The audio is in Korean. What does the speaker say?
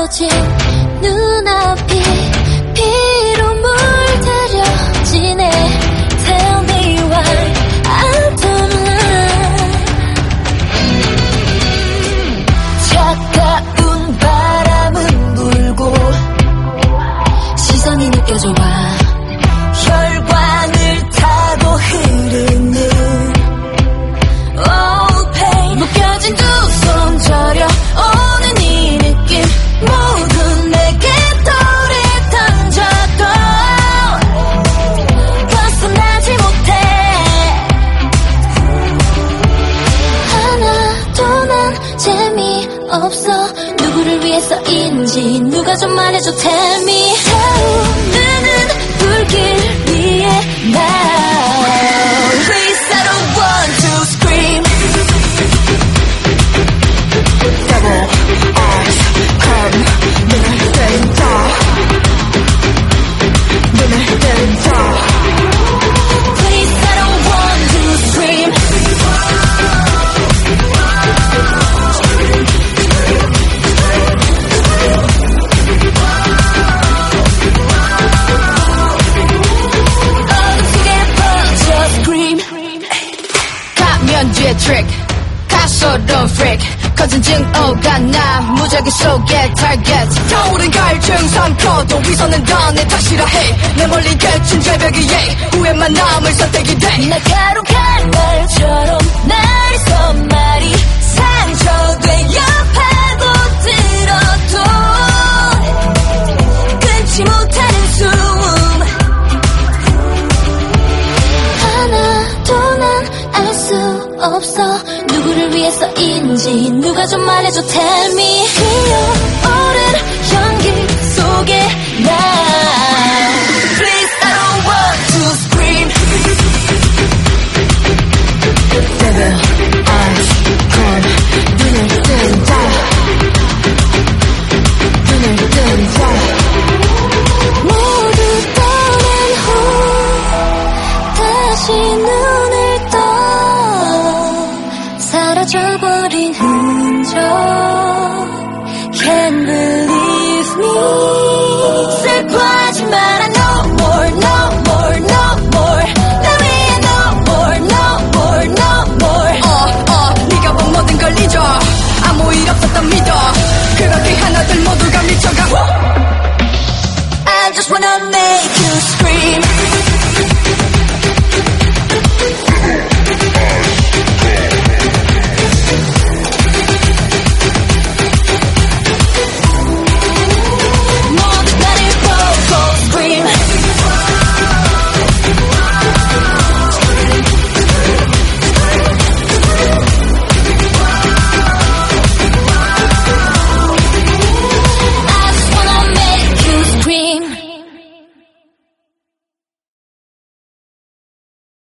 사라진 눈앞이 없어. 누구를 위해서인지 누가 좀 말해줘 tell me. 타오 가면뒤에 트릭 가소로운 freak. 거짓증 오가 나 무작위 속에 target. 겨울은 갈증 삼켜도 위선은 다내 탓이라 해내 멀리 깨친 절벽 위에 후회만 남을 선택이 돼. 날카로운 칼날처럼 날 손말이 상처되어 못하는 숨. 하나도 난 없어. 누구를 위해서인지 누가 좀 말해줘. Tell me 就不